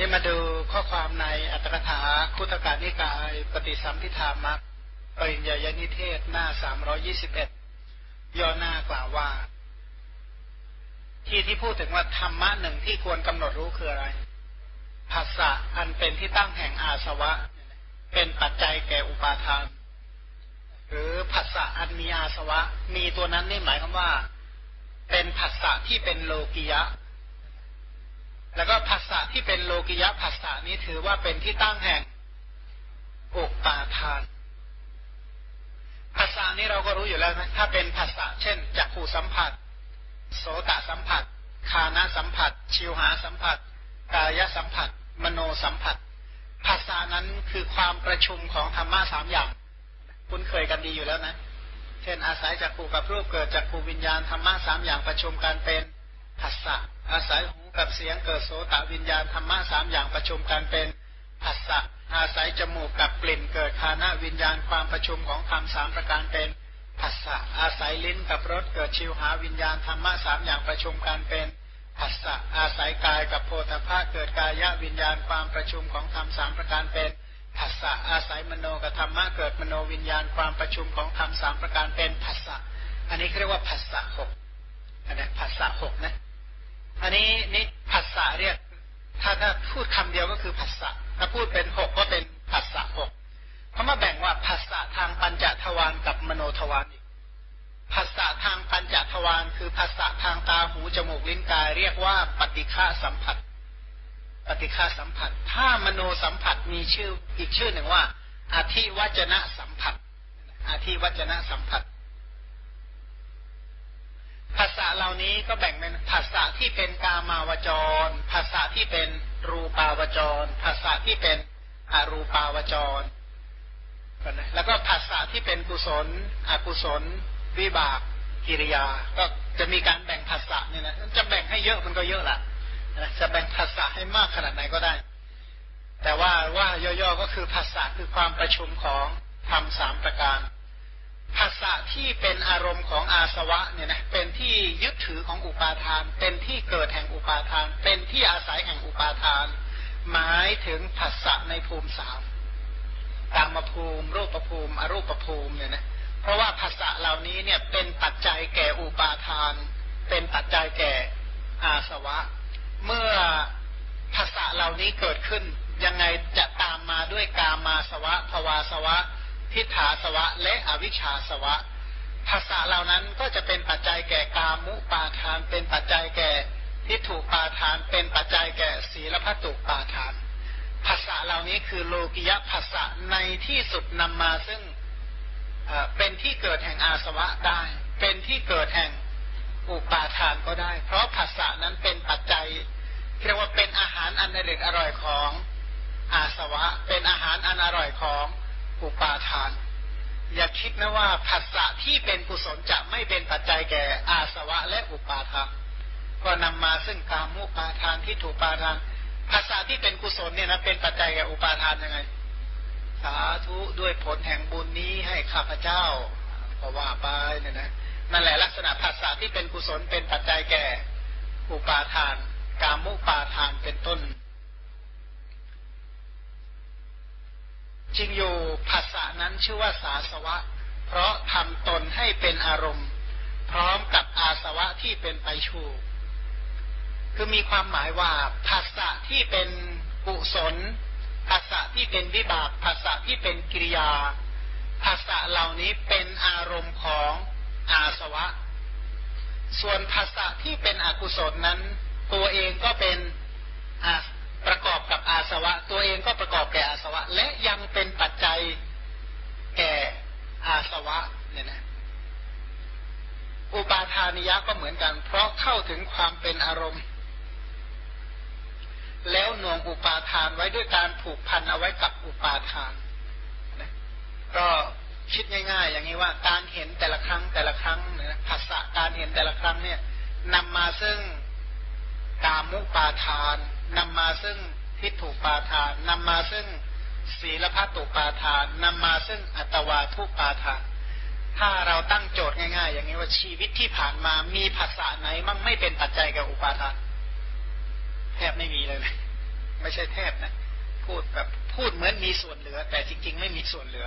ที่มาดูข้อความในอัตถกถาคุตการนิกายปฏิสัมพิธามักปริญญาญนิเทศหน้าสามรอยี่สิบเอ็ดย่อหน้ากล่าวว่า ที่ที่พูดถึงว่าธรรมะหนึ่งที่ควรกำหนดรู้คืออะไรภาษาอันเป็นที่ตั้งแห่งอาสวะ เป็นปัจจัยแก่อุปาทาน หรือภาษาอันมีอาสวะ มีตัวนั้นนี่หมายความว่า เป็นภาษาที่เป็นโลกิยะ แล้วก็ภาษาที่เป็นโลกิยะภาษานี้ถือว่าเป็นที่ตั้งแห่งอุปาทานภาษานี้เราก็รู้อยู่แล้วนะถ้าเป็นภาษาเช่นจักขูสัมผัส โสตสัมผัส คานาสัมผัส ชิวหาสัมผัส กายสัมผัส มโนสัมผัส ภาษานั้นคือความประชุมของธรรมะสามอย่างคุ้นเคยกันดีอยู่แล้วนะ เช่นอาศัยจากขูกับรูปเกิดจากขูวิญญาณธรรมะสามอย่างประชุมกันเป็น ภาษาอาศัยหูกับเสียงเกิดโสตวิญญาณธรรมะสามอย่างประชุมกันเป็นผัสสะอาศัยจมูกกับกลิ่นเกิดคานะวิญญาณความประชุมของธรรมสามประการเป็นผัสสะอาศัยลิ้นกับรสเกิดชิวหาวิญญาณธรรมะสามอย่างประชุมกันเป็นผัสสะอาศัยกายกับโพธภาเกิดกายะวิญญาณความประชุมของธรรมสามประการเป็นผัสสะอาศัยมโนกับธรรมะเกิดมโนวิญญาณความประชุมของธรรมสามประการเป็นผัสสะอันนี้เรียกว่าผัสสะหกอันนี้ผัสสะหกนะ อันนี้นี่ผัสสะเรียก ถ้าถ้าพูดคำเดียวก็คือผัสสะถ้าพูดเป็นหกก็เป็นผัสสะหกเขามาแบ่งว่าผัสสะทางปัญจทวารกับมโนทวารอีกผัสสะทางปัญจทวารคือผัสสะทางตาหูจมูกลิ้นกายเรียกว่าปฏิฆาสัมผัส ปฏิฆาสัมผัส ถ้ามโนสัมผัสมีชื่ออีกชื่อหนึ่งว่าอาธิวัจนะสัมผัสอาธิวัจนะสัมผัสภาษา เหล่านี้ก็แบ่งเป็นภาษาที่เป็นกามาวจรภาษาที่เป็นรูปาวจรภาษาที่เป็นอรูปาวจรแล้วก็ภาษาที่เป็นกุศล อกุศล วิบากกิริยา ก็จะมีการแบ่งภาษาเนี่ยนะจะแบ่งให้เยอะมันก็เยอะละจะแบ่งภาษาให้มากขนาดไหนก็ได้ แต่ว่าว่าย่อๆก็คือภาษาคือความประชุมของธรรมสามประการ ภาษาที่เป็นอารมณ์ของอาสวะเนี่ยนะเป็นที่ยึดถือของอุปาทาน เป็นที่เกิดแห่งอุปาทาน เป็นที่อาศัยแห่งอุปาทาน หมายถึงภาษาในภูมิสามตามภูมิรูปภูมิ อรูปภูมิเนี่ยนะเพราะว่าภาษาเหล่านี้เนี่ยเป็นปัจจัยแก่อุปาทาน เป็นปัจจัยแก่อาสวะ เมื่อภาษาเหล่านี้เกิดขึ้นยังไงจะตามมาด้วยกามาสวะภวาสวะ ทิฏฐาสวะ และอวิชชาสวะภาษาเหล่านั้นก็จะเป็นปัจจัยแก่กามุปาทาน เป็นปัจจัยแก่ทิฏฐุปาทาน เป็นปัจจัยแก่ศีลพัตุปาทานภาษาเหล่านี้คือโลกิยะภาษาในที่สุดนำมาซึ่งเป็นที่เกิดแห่งอาสวะได้ เป็นที่เกิดแห่งอุปาทานก็ได้ เพราะภาษานั้นเป็นปัจจัยเรียกว่าเป็นอาหารอันอร่อยอร่อยของอาสวะ เป็นอาหารอันอร่อยของ อุปาทาน อย่าคิดนะว่าภาษาที่เป็นกุศลจะไม่เป็นปัจจัยแก่อาสวะและอุปาทานก็นำมาซึ่งกามุปาทานที่ถูกปาทานภาษาที่เป็นกุศลเนี่ยนะเป็นปัจจัยแก่อุปาทานยังไง สาธุด้วยผลแห่งบุญนี้ให้ข้าพเจ้าก็ว่าไปเนี่ยนะนั่นแหละลักษณะภาษาที่เป็นกุศลเป็นปัจจัยแก่อุปาทาน กามุปาทานเป็นต้น จริงอยู่ภาษานั้นชื่อว่าสาสวะ เพราะทำตนให้เป็นอารมณ์ พร้อมกับอาสวะที่เป็นไปชูคือมีความหมายว่าภาษาที่เป็นกุศลภาษาที่เป็นวิบากภาษาที่เป็นกิริยาภาษาเหล่านี้เป็นอารมณ์ของอาสวะ ส่วนภาษาที่เป็นอกุศลนั้น ตัวเองก็เป็นอา ประกอบกับอาสวะ ตัวเองก็ประกอบแก่อาสวะ และยังเป็นปัจจัยแก่อาสวะเนี่ยนะอุปาทานิยะก็เหมือนกัน เพราะเข้าถึงความเป็นอารมณ์ แล้วหน่วงอุปาทานไว้ด้วยการผูกพันเอาไว้กับอุปาทานนะก็คิดง่าย ๆ อย่างนี้ว่าการเห็นแต่ละครั้งแต่ละครั้งนะภาษาการเห็นแต่ละครั้งเนี่ยนำมาซึ่งกามุปาทาน นำมาซึ่งทิฏฐุปาทานนำมาซึ่งศีลพัตุปาทานนำมาซึ่งอัตวาทุปาทาน ถ้าเราตั้งโจทย์ง่ายๆ อย่างนี้ว่าชีวิตที่ผ่านมามีภาษาไหนมั่งไม่เป็นปัจจัยกับอุปาทานแทบไม่มีเลยไม่ใช่แทบนะ พูดแบบพูดเหมือนมีส่วนเหลือ แต่จริง ๆ ไม่มีส่วนเหลือ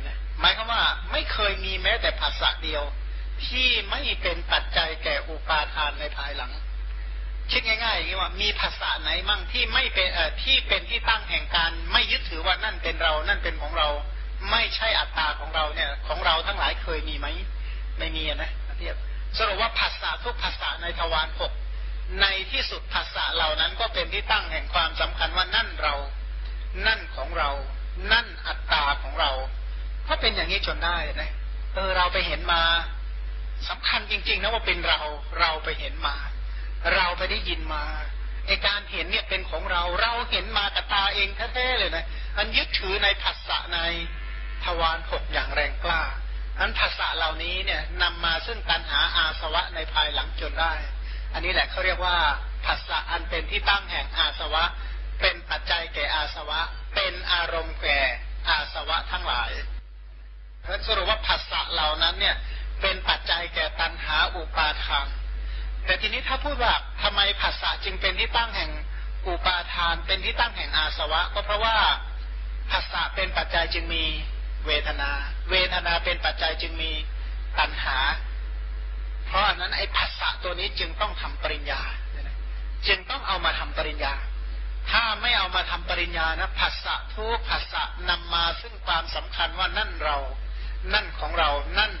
นะหมายความว่าไม่เคยมีแม้แต่ภาษาเดียว ที่ไม่เป็นปัจจัยแก่อุปาทานในภายหลัง คิดง่ายๆอย่างนี้ว่ามีภาษาไหนมั่งที่ไม่เป็นเอ่อที่เป็นที่ตั้งแห่งการไม่ยึดถือว่านั่นเป็นเรานั่นเป็นของเรา ไม่ใช่อัตตาของเราเนี่ย ของเราทั้งหลายเคยมีไหมไม่มีนะเทียบสรุปว่าภาษาทุกภาษาในทวารหกในที่สุดภาษาเหล่านั้นก็เป็นที่ตั้งแห่งความสำคัญว่านั่นเรา นั่นของเรา นั่นอัตตาของเรา ถ้าเป็นอย่างนี้จนได้นะเออเราไปเห็นมาสำคัญจริง ๆ นะว่าเป็นเราเราไปเห็นมา เราไปได้ยินมาไอการเห็นเนี่ยเป็นของเรา เราเห็นมากับตาเองแท้ๆเลยนะอันยึดถือในภาษาในทวารหกอย่างแรงกล้าอันภาษาเหล่านี้เนี่ยนำมาซึ่งการหาอาสวะในภายหลังจนได้ อันนี้แหละเขาเรียกว่าภาษาอันเป็นที่ตั้งแห่งอาสวะ เป็นปัจจัยแก่อาสวะ เป็นอารมณ์แก่อาสวะทั้งหลายเพราะสรุปว่าภาษาเหล่านั้นเนี่ยเป็นปัจจัยแก่ตัณหาอุปาทาน แต่ทีนี้ถ้าพูดว่าทำไมภาษาจึงเป็นที่ตั้งแห่งอุปาทาน เป็นที่ตั้งแห่งอาสวะ ก็เพราะว่าภาษาเป็นปัจจัยจึงมีเวทนา เวทนาเป็นปัจจัยจึงมีตัณหา เพราะอันนั้นไอ้ภาษาตัวนี้จึงต้องทำปริญญา จึงต้องเอามาทำปริญญา ถ้าไม่เอามาทำปริญญานะภาษาทุกภาษานำมาซึ่งความสำคัญว่านั่นเรา นั่นของเรา นั่น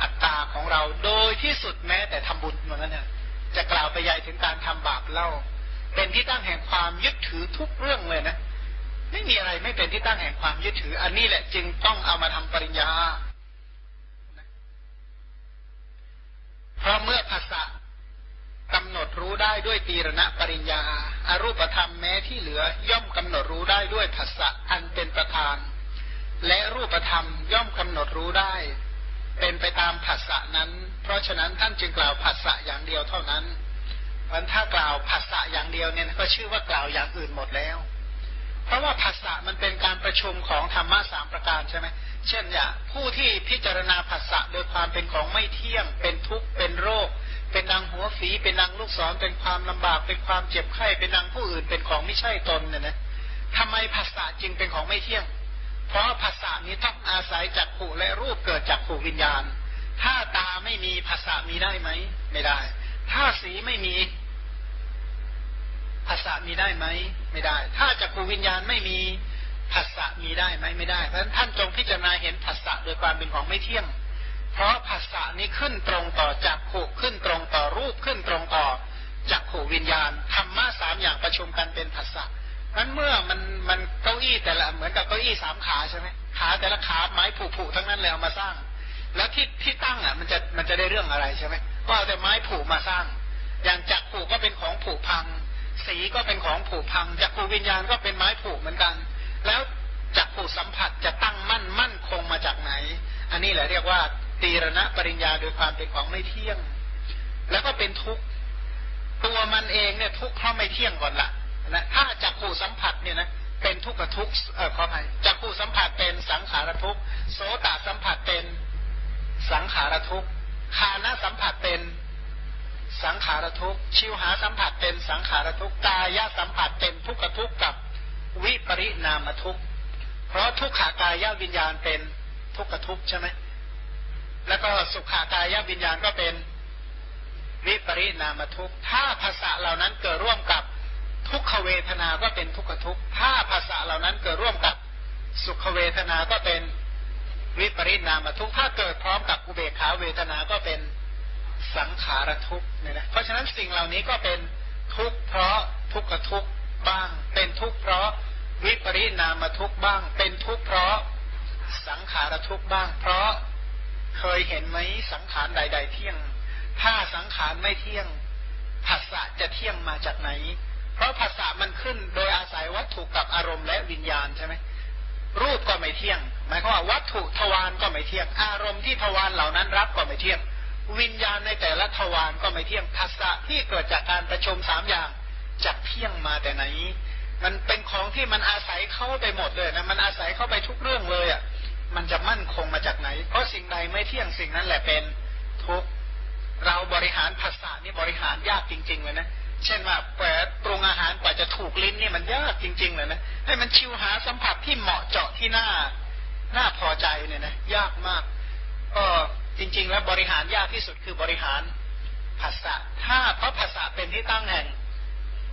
อัตตาของเราโดยที่สุดแม้แต่ทำบุญเหมือนกันเนี่ยจะกล่าวไปใหญ่ถึงการทำบาปเล่า เป็นที่ตั้งแห่งความยึดถือทุกเรื่องเลยนะไม่มีอะไรไม่เป็นที่ตั้งแห่งความยึดถือ อันนี้แหละจึงต้องเอามาทำปริญญาเพราะเมื่อภาษากำหนดรู้ได้ด้วยตีรณะปริญญาอารูปธรรมแม้ที่เหลือ ย่อมกำหนดรู้ได้ด้วยภาษะอันเป็นประธาน และรูปธรรมย่อมกำหนดรู้ได้ เป็นไปตามภาษะนั้น เพราะฉะนั้นท่านจึงกล่าวภาษะอย่างเดียวเท่านั้นวันถ้ากล่าวภาษะอย่างเดียวเนี่ยก็ชื่อว่ากล่าวอย่างอื่นหมดแล้ว เพราะว่าภาษามันเป็นการประชุมของธรรมะสามประการใช่ไหมเช่นอย่างผู้ที่พิจารณาภาษาโดยความเป็นของไม่เที่ยง เป็นทุกข์เป็นโรค เป็นดังหัวฝี เป็นดังลูกศรเป็นความลำบาก เป็นความเจ็บไข้เป็นดังผู้อื่นเป็นของไม่ใช่ตนเนี่ยนะทำไมภาษาจึงเป็นของไม่เที่ยง เพราะภาษานี้ต้องอาศัยจากขู่และรูปเกิดจากขู่วิญญาณ ถ้าตาไม่มีภาษามีได้ไหม ไม่ได้ ถ้าสีไม่มีภาษามีได้ไหม ไม่ได้ ถ้าจักรวิญญาณไม่มีภาษามีได้ไหมไม่ได้ เพราะฉะนั้นท่านจงพิจารณาเห็นภาษาโดยความเป็นของไม่เที่ยง เพราะภาษานี้ขึ้นตรงต่อจักขู่ขึ้นตรงต่อรูปขึ้นตรงต่อจักขู่วิญญาณธรรมะสามอย่างประชุมกันเป็นภาษา นั้นเมื่อมันมันเก้าอี้แต่ละเหมือนกับเก้าอี้สามขาใช่ไหมขาแต่ละขาไม้ผุๆทั้งนั้นเลยเอามาสร้าง แล้วที่ที่ตั้งอะมันจะมันจะได้เรื่องอะไรใช่ไหมก็เอาแต่ไม้ผุมาสร้าง อย่างจักขูก็เป็นของผุพัง สีก็เป็นของผุพังจักรวิญญาณก็เป็นไม้ผุเหมือนกัน แล้วจักรสัมผัสจะตั้งมั่นมั่นคงมาจากไหน อันนี้แหละเรียกว่าตีรณะปริญญาโดยความเป็นของไม่เที่ยง แล้วก็เป็นทุกข์ตัวมันเองเนี่ยทุกข์เพราะไม่เที่ยงก่อนล่ะ นะถ้าจักรสัมผัสเนี่ยนะเป็นทุกข์กับทุกเอ่อขออภัยจักรสัมผัสเป็นสังขารทุกข์โสตสัมผัสเป็นสังขารทุกข์คานะสัมผัสเป็นสังขารทุกชิวหาสัมผัสเป็นสังขารทุกกายสัมผัสเป็นทุกขทุกกับวิปริณามทุกเพราะทุกขากายวิญญาณเป็นทุกขทุกใช่ไหมแล้วก็สุขากายวิญญาณก็เป็นวิปริณามทุกถ้าภาษาเหล่านั้นเกิดร่วมกับ ทุกขเวทนาก็เป็นทุกขทุกถ้าภาษาเหล่านั้นเกิดร่วมกับสุขเวทนาก็เป็นวิปริณามทุกถ้าเกิดพร้อมกับอุเบกขาเวทนาก็เป็นสังขารทุกเนี่ยนะเพราะฉะนั้นสิ่งเหล่านี้ก็เป็นทุกข์เพราะทุกขทุกบ้าง เป็นทุกข์เพราะวิปริณามทุกบ้าง เป็นทุกข์เพราะสังขารทุกบ้าง เพราะเคยเห็นไหมสังขารใด ๆ เที่ยง ถ้าสังขารไม่เที่ยงภาษาจะเที่ยงมาจากไหน เพราะภาษามันขึ้นโดยอาศัยวัตถุกับอารมณ์และวิญญาณใช่ไหมรูปก็ไม่เที่ยง หมายความว่าวัตถุทวารก็ไม่เที่ยง อารมณ์ที่ทวารเหล่านั้นรับก็ไม่เที่ยง วิญญาณในแต่ละทวารก็ไม่เที่ยงภาษะที่เกิดจากการประชุมสามอย่างจะเที่ยงมาแต่ไหน มันเป็นของที่มันอาศัยเข้าไปหมดเลยนะมันอาศัยเข้าไปทุกเรื่องเลยอะมันจะมั่นคงมาจากไหน เพราะสิ่งใดไม่เที่ยงสิ่งนั้นแหละเป็นทุกเราบริหารภาษานี่บริหารยากจริง ๆเลยนะ เช่นว่าแปดปรุงอาหารกว่าจะถูกลิ้นนี่มันยากจริงๆเลยนะให้มันชิวหาสัมผัสที่เหมาะเจาะที่หน้าน่าพอใจเนี่ยนะยากมากก็จริง ๆ แล้วบริหารยากที่สุดคือบริหารภาษาถ้าเพราะภาษาเป็นที่ตั้งแห่ง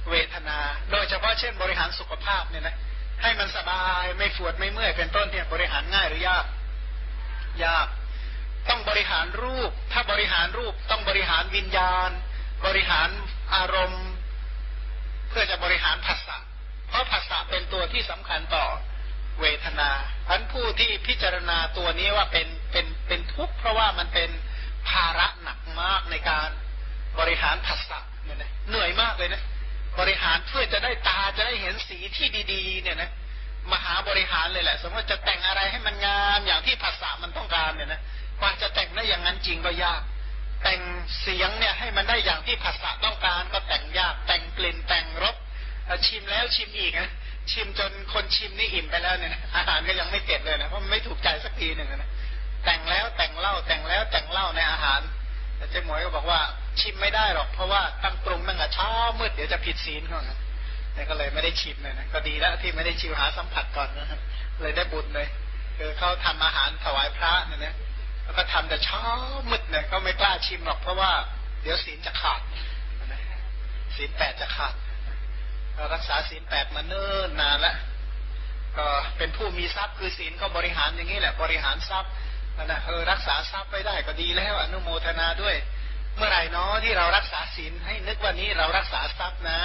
เวทนา โดยเฉพาะเช่นบริหารสุขภาพเนี่ยนะให้มันสบายไม่ปวดไม่เมื่อยเป็นต้นเนี่ยบริหารง่ายหรือยาก ยาก ต้องบริหารรูป ถ้าบริหารรูปต้องบริหารวิญญาณ บริหาร อารมณ์ เพื่อจะบริหารภาษาเพราะภาษาเป็นตัวที่สำคัญต่อเวทนาพันผู้ที่พิจารณาตัวนี้ว่าเป็นเป็นเป็นทุกข์เพราะว่ามันเป็นภาระหนักมากในการบริหารภาษาเนี่ยนะเหนื่อยมากเลยนะบริหารเพื่อจะได้ตาจะได้เห็นสีที่ดีๆ เนี่ยนะมหาบริหารเลยแหละ สมมติจะแต่งอะไรให้มันงามอย่างที่ภาษามันต้องการเนี่ยนะกว่าจะแต่งได้อย่างนั้นจริงก็ยาก แต่งเสียงเนี่ยให้มันได้อย่างที่ภาษาต้อง ชิมแล้วชิมอีกนะชิมจนคนชิมนี่อิ่มไปแล้วเนี่ยอาหารก็ยังไม่เก็บเลยนะเพราะมันไม่ถูกใจสักทีหนึ่งนะแต่งแล้วแต่งเล่าแต่งแล้วแต่งเล่าในอาหารแต่เจ๊หมวยก็บอกว่าชิมไม่ได้หรอก เพราะว่าตั้งปรุงตั้งแต่เช้ามืดเดี๋ยวจะผิดศีลเขานะแต่ก็เลยไม่ได้ชิมเลยนะก็ดีแล้วที่ไม่ได้ชิมหาสัมผัสก่อนนะเลยได้บุญเลยคือเขาทำอาหารถวายพระเนี่ยนะแล้วก็ทำแต่เช้ามืดเนี่ยเขาไม่กล้าชิมหรอกเพราะว่า เดี๋ยวศีลจะขาดศีลแปดจะขาด รักษาศีลแปดมาเนิ่นนานแล้วก็เป็นผู้มีทรัพย์คือศีลก็บริหารอย่างนี้แหละ บริหารทรัพย์นะเออรักษาทรัพย์ไปได้ก็ดีแล้วอนุโมทนาด้วย เมื่อไหร่เนาะที่เรารักษาศีลให้นึกว่านี้เรารักษาทรัพย์นะ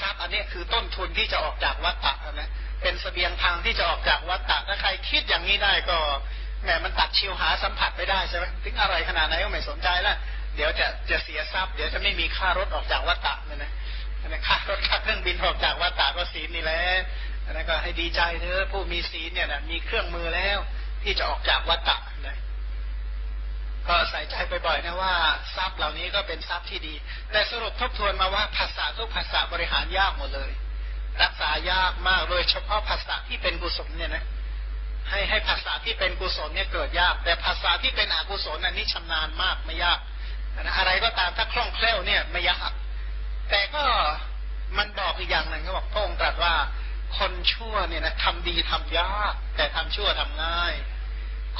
ทรัพย์อันนี้คือต้นทุนที่จะออกจากวัฏฏะนะเป็นสเสบียงทางที่จะออกจากวัฏฏะถ้าใครคิดอย่างนี้ได้ก็แหมมันตัดชิวหาสัมผัสไปได้ใช่ไหมถึงอะไรขนาดไหนก็ไม่สนใจละเดี๋ยวจะจะเสียทรัพย์ เดี๋ยวจะไม่มีค่ารถออกจากวัฏฏะเนี่ยนะ นะค่ารถค่าเครื่องบินออกจากวัฏฏะก็ศีลนี่แหละนะก็ให้ดีใจเถอะผู้มีศีลเนี่ยนะมีเครื่องมือแล้ว ที่จะออกจากวัฏฏะนะก็ใส่ใจบ่อยๆนะว่าทรัพย์เหล่านี้ก็เป็นทรัพย์ที่ดี แต่สรุปทบทวนมาว่าภาษาทุกภาษาบริหารยากหมดเลย รักษายากมากโดยเฉพาะภาษาที่เป็นกุศลเนี่ยนะให้ให้ภาษาที่เป็นกุศลเนี่ยเกิดยาก แต่ภาษาที่เป็นอกุศลอันนี้ชำนาญมากไม่ยากอะไรก็ตามถ้าคล่องแคล่วเนี่ยไม่ยาก แต่ก็มันบอกอีกอย่างหนึ่งเขาบอกพระองค์ตรัสว่า คนชั่วเนี่ยนะทำดีทำยาก แต่ทำชั่วทำง่าย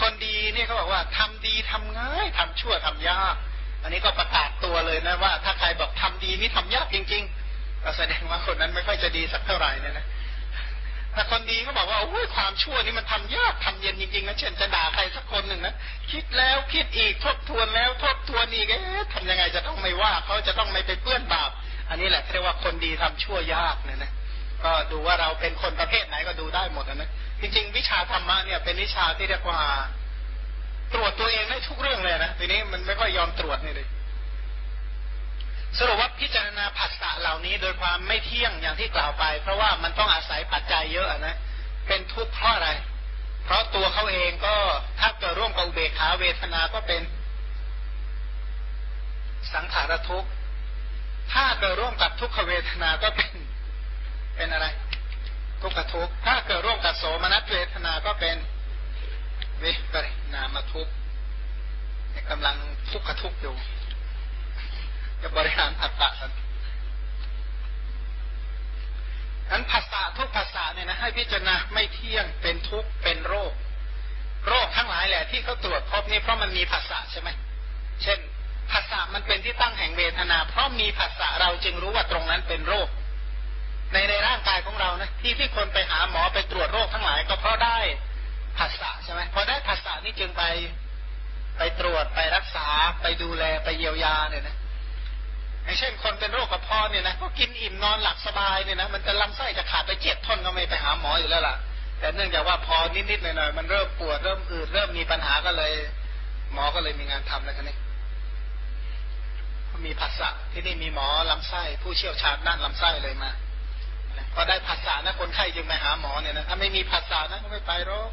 คนดีเนี่ยเขาบอกว่าทำดีทำง่ายทำชั่วทำยาก อันนี้ก็ประกาศตัวเลยนะว่า ถ้าใครบอกทำดีนี่ทำยากจริงๆก็แสดงว่าคนนั้นไม่ค่อยจะดีสักเท่าไหร่เนี่ยนะถ้าคนดีก็บอกว่าโอ้ยความชั่วนี่มันทำยากทำเย็นจริงๆนะเช่นจะด่าใครสักคนหนึ่งนะคิดแล้วคิดอีกทบทวนแล้วทบทวนอีกเอ๊ะทำยังไงจะต้องไม่ว่าเขาจะต้องไม่ไปเปื้อนบาป อันนี้แหละเรียกว่าคนดีทำชั่วยากเนี่ยนะก็ดูว่าเราเป็นคนประเภทไหนก็ดูได้หมดนะจริงๆ วิชาธรรมะเนี่ยเป็นวิชาที่เรียกว่า ตรวจตัวเองได้ทุกเรื่องเลยนะทีนี้มันไม่ค่อยยอมตรวจนี่เลยสรุปว่าพิจารณาผัสสะเหล่านี้ โดยความไม่เที่ยงอย่างที่กล่าวไป เพราะว่ามันต้องอาศัยปัจจัยเยอะนะเป็นทุกข์เพราะอะไร เพราะตัวเขาเองก็ถ้าเกิดร่วมกับอุเบกขาเวทนาก็เป็นสังขารทุกข์ ถ้าเกิดร่วมกับทุกขเวทนาก็เป็นเป็นอะไร ทุกขทุกถ้าเกิดร่วมกับโสมนัสเวทนาก็เป็นเวทนามาทุกกำลังทุกขทุกอยู่จะบริหารผัสสะกันนั้นภาษาทุกภาษาเนี่ยนะให้พิจารณาไม่เที่ยงเป็นทุกข์เป็นโรค โรคทั้งหลายแหละที่เขาตรวจพบนี่เพราะมันมีภาษาใช่ไหมเช่น ภาษามันเป็นที่ตั้งแห่งเวทนา เพราะมีภาษาเราจึงรู้ว่าตรงนั้นเป็นโรค ในในร่างกายของเรานะที่ที่คนไปหาหมอไปตรวจโรคทั้งหลายก็เพราะได้ภาษาใช่ไหมพอได้ภาษานี่จึงไปไปตรวจไปรักษาไปดูแลไปเยียวยาเนี่ยนะอย่างเช่นคนเป็นโรคกระเพาะเนี่ยนะก็กินอิ่มนอนหลับสบายเนี่ยนะมันจะลำไส้จะขาดไปเจ็ดท่อนก็ไม่ไปหาหมออยู่แล้วล่ะ แต่เนื่องจากว่าพอนิดๆหน่อยๆมันเริ่มปวดเริ่มอืดเริ่มมีปัญหาก็เลย หมอก็เลยมีงานทำแล้วคันนี้ มีผัสสะที่นี่มีหมอลำไส้ผู้เชี่ยวชาญด้านลำไส้เลยมาพอได้ผัสสะนะคนไข้จึงไปหาหมอเนี่ยนะถ้าไม่มีผัสสะนะก็ไม่ไปหรอก